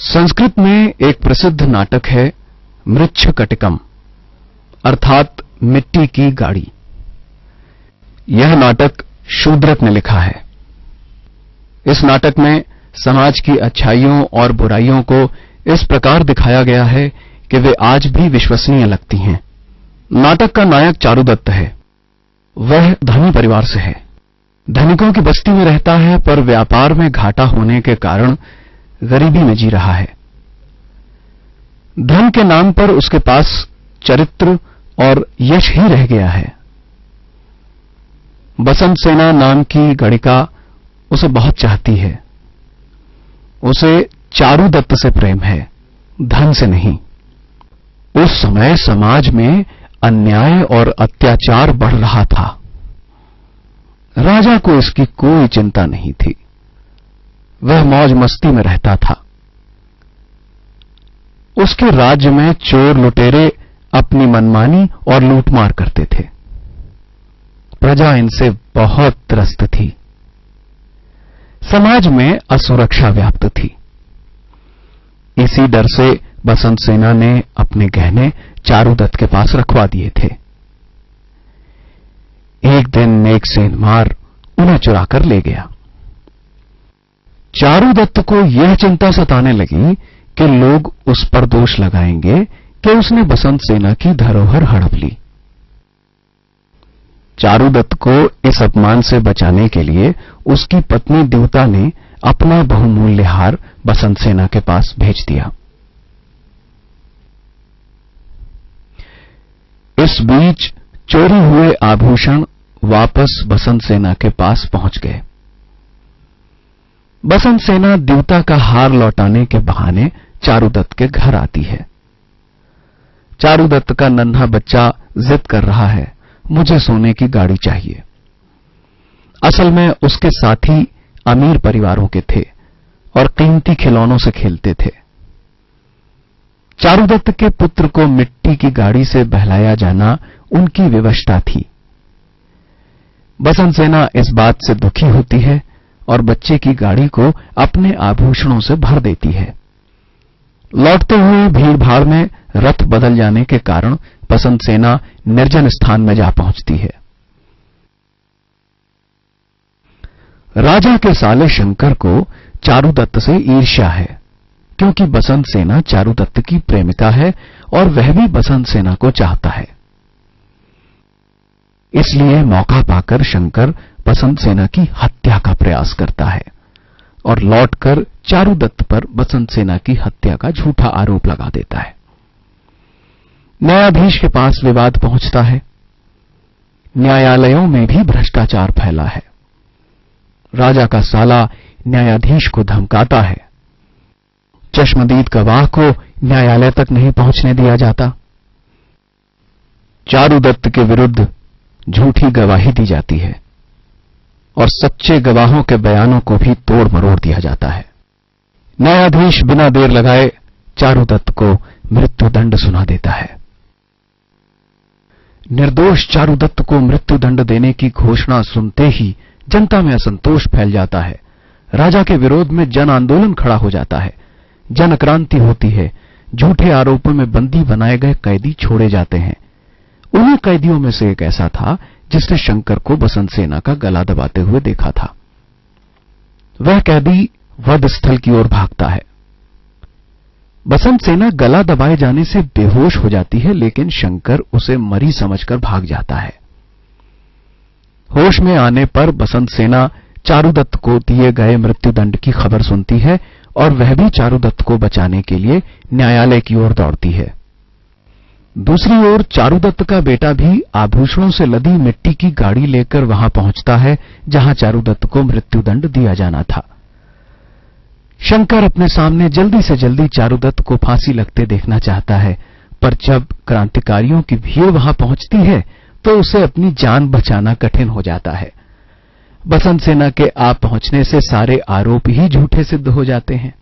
संस्कृत में एक प्रसिद्ध नाटक है मृच्छ कटिकम अर्थात मिट्टी की गाड़ी। यह नाटक शूद्रक ने लिखा है। इस नाटक में समाज की अच्छाइयों और बुराइयों को इस प्रकार दिखाया गया है कि वे आज भी विश्वसनीय लगती हैं। नाटक का नायक चारुदत्त है। वह धनी परिवार से है। धनिकों की बस्ती में रहता है, पर व्यापार में घाटा होने के कारण गरीबी में जी रहा है। धन के नाम पर उसके पास चरित्र और यश ही रह गया है। बसंत सेना नाम की गणिका उसे बहुत चाहती है। उसे चारू दत्त से प्रेम है, धन से नहीं। उस समय समाज में अन्याय और अत्याचार बढ़ रहा था। राजा को इसकी कोई चिंता नहीं थी। वह मौज मस्ती में रहता था। उसके राज्य में चोर लुटेरे अपनी मनमानी और लूटमार करते थे। प्रजा इनसे बहुत त्रस्त थी। समाज में असुरक्षा व्याप्त थी। इसी डर से बसंत सेना ने अपने गहने चारुदत्त के पास रखवा दिए थे। एक दिन नेक सेन मार उन्हें चुराकर ले गया। चारुदत्त को यह चिंता सताने लगी कि लोग उस पर दोष लगाएँगे कि उसने बसंत सेना की धरोहर हड़प ली। चारुदत्त को इस अपमान से बचाने के लिए उसकी पत्नी देवता ने अपना बहुमूल्य हार बसंत सेना के पास भेज दिया। इस बीच चोरी हुए आभूषण वापस बसंत सेना के पास पहुँच गए। बसंत सेना देवता का हार लौटाने के बहाने चारुदत्त के घर आती है। चारुदत्त का नन्हा बच्चा जिद कर रहा है, मुझे सोने की गाड़ी चाहिए। असल में उसके साथी अमीर परिवारों के थे और कीमती खिलौनों से खेलते थे। चारुदत्त के पुत्र को मिट्टी की गाड़ी से बहलाया जाना उनकी विवशता थी। बसंत सेना इस बात से दुखी होती है और बच्चे की गाड़ी को अपने आभूषणों से भर देती है। लौटते हुए भीड़ भाड़ में रथ बदल जाने के कारण बसंत सेना निर्जन स्थान में जा पहुँचती है। राजा के साले शंकर को चारुदत्त से ईर्ष्या है, क्योंकि बसंत सेना चारुदत्त की प्रेमिका है और वह भी बसंत सेना को चाहता है। इसलिए मौका पाकर शंकर बसंत सेना की हत्या का प्रयास करता है और लौटकर चारुदत्त पर बसंत सेना की हत्या का झूठा आरोप लगा देता है। न्यायाधीश के पास विवाद पहुँचता है। न्यायालयों में भी भ्रष्टाचार फैला है। राजा का साला न्यायाधीश को धमकाता है। चश्मदीद गवाह को न्यायालय तक नहीं पहुँचने दिया जाता। चारुदत्त के विरुद्ध झूठी गवाही दी जाती है और सच्चे गवाहों के बयानों को भी तोड़ मरोड़ दिया जाता है। न्यायाधीश बिना देर लगाए चारुदत्त को मृत्युदंड सुना देता है। निर्दोष चारुदत्त को मृत्युदंड देने की घोषणा सुनते ही जनता में असंतोष फैल जाता है। राजा के विरोध में जन आंदोलन खड़ा हो जाता है। जन क्रांति होती है। झूठे आरोपों में बंदी बनाए गए कैदी छोड़े जाते हैं। उन्हीं कैदियों में से एक ऐसा था, जिसने शंकर को बसंत सेना का गला दबाते हुए देखा था। वह कैदी वध स्थल की ओर भागता है। बसंत सेना गला दबाए जाने से बेहोश हो जाती है, लेकिन शंकर उसे मरी समझकर भाग जाता है। होश में आने पर बसंत सेना चारुदत्त को दिए गए मृत्युदंड की खबर सुनती है और वह भी चारुदत्त को बचाने के लिए न्यायालय की ओर दौड़ती है। दूसरी ओर चारुदत्त का बेटा भी आभूषणों से लदी मिट्टी की गाड़ी लेकर वहाँ पहुँचता है, जहाँ चारुदत्त को मृत्युदंड दिया जाना था। शंकर अपने सामने जल्दी से जल्दी चारुदत्त को फांसी लगते देखना चाहता है, पर जब क्रांतिकारियों की भीड़ वहाँ पहुँचती है तो उसे अपनी जान बचाना कठिन हो जाता है। बसंत सेना के आ पहुँचने से सारे आरोप ही झूठे सिद्ध हो जाते हैं।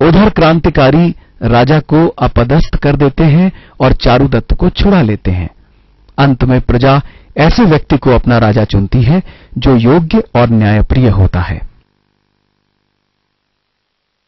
उधर क्रांतिकारी राजा को अपदस्थ कर देते हैं और चारुदत्त को छुड़ा लेते हैं। अंत में प्रजा ऐसे व्यक्ति को अपना राजा चुनती है जो योग्य और न्यायप्रिय होता है।